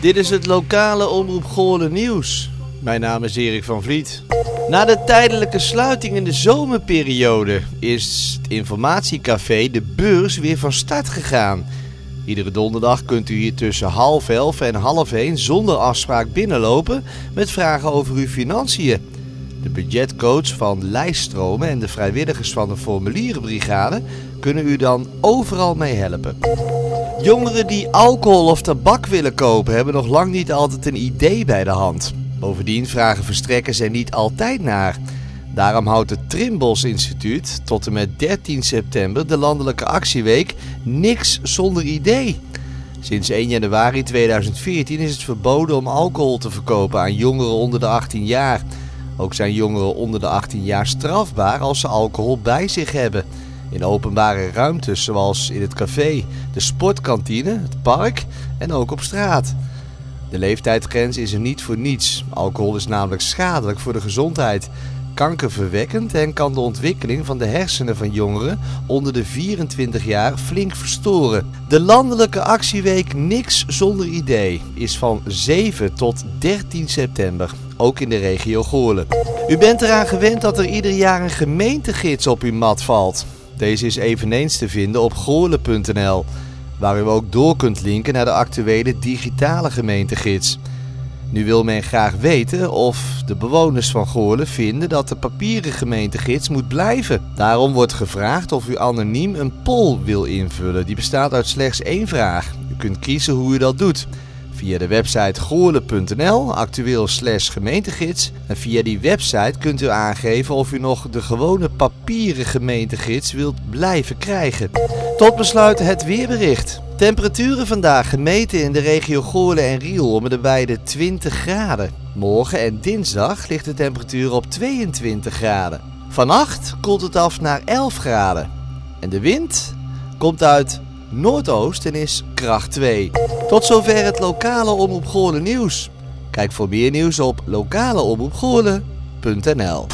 Dit is het lokale Omroep Goorlen nieuws. Mijn naam is Erik van Vliet. Na de tijdelijke sluiting in de zomerperiode is het informatiecafé De Beurs weer van start gegaan. Iedere donderdag kunt u hier tussen half elf en half één zonder afspraak binnenlopen met vragen over uw financiën. De budgetcoach van lijststromen en de vrijwilligers van de formulierenbrigade kunnen u dan overal mee helpen. Jongeren die alcohol of tabak willen kopen hebben nog lang niet altijd een idee bij de hand. Bovendien vragen verstrekkers er niet altijd naar. Daarom houdt het Trimbos Instituut tot en met 13 september de landelijke actieweek Niks zonder idee. Sinds 1 januari 2014 is het verboden om alcohol te verkopen aan jongeren onder de 18 jaar. Ook zijn jongeren onder de 18 jaar strafbaar als ze alcohol bij zich hebben. In openbare ruimtes zoals in het café, de sportkantine, het park en ook op straat. De leeftijdsgrens is er niet voor niets. Alcohol is namelijk schadelijk voor de gezondheid, kankerverwekkend en kan de ontwikkeling van de hersenen van jongeren onder de 24 jaar flink verstoren. De landelijke actieweek Niks zonder idee is van 7 tot 13 september, ook in de regio Goorlen. U bent eraan gewend dat er ieder jaar een gemeentegids op uw mat valt. Deze is eveneens te vinden op goorlen.nl, waar u ook door kunt linken naar de actuele digitale gemeentegids. Nu wil men graag weten of de bewoners van Goorlen vinden dat de papieren gemeentegids moet blijven. Daarom wordt gevraagd of u anoniem een poll wil invullen. Die bestaat uit slechts één vraag. U kunt kiezen hoe u dat doet. Via de website goorlen.nl, actueel slash gemeentegids. En via die website kunt u aangeven of u nog de gewone papieren gemeentegids wilt blijven krijgen. Tot besluit het weerbericht. Temperaturen vandaag gemeten in de regio Goorlen en Riel om de beide 20 graden. Morgen en dinsdag ligt de temperatuur op 22 graden. Vannacht koelt het af naar 11 graden. En de wind komt uit noordoost en is kracht 2. Tot zover het lokale Omroep Goorlen nieuws. Kijk voor meer nieuws op lokaleomroepgoorlen.nl